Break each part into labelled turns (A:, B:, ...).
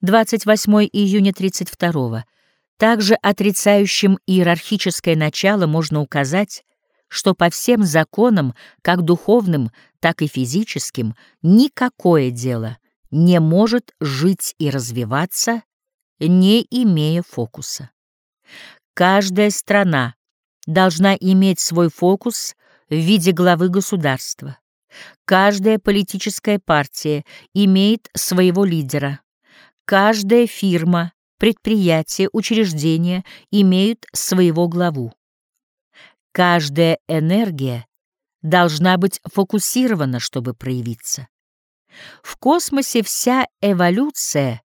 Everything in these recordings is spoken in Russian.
A: 28 июня 32 также отрицающим иерархическое начало можно указать, что по всем законам, как духовным, так и физическим, никакое дело не может жить и развиваться, не имея фокуса. Каждая страна должна иметь свой фокус в виде главы государства. Каждая политическая партия имеет своего лидера. Каждая фирма, предприятие, учреждение имеют своего главу. Каждая энергия должна быть фокусирована, чтобы проявиться. В космосе вся эволюция,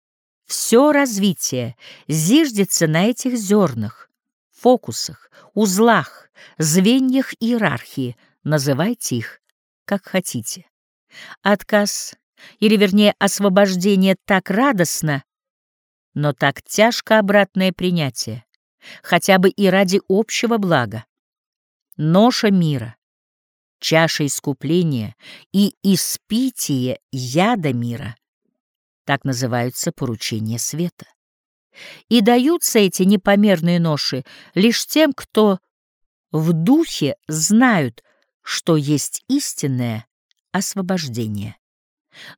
A: все развитие зиждется на этих зернах, фокусах, узлах, звеньях иерархии, называйте их как хотите. Отказ, или вернее освобождение так радостно, но так тяжко обратное принятие, хотя бы и ради общего блага. Ноша мира, чаша искупления и испитие яда мира — так называются поручения света. И даются эти непомерные ноши лишь тем, кто в духе знают, что есть истинное освобождение.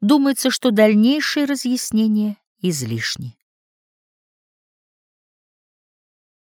A: Думается, что дальнейшие разъяснения излишни.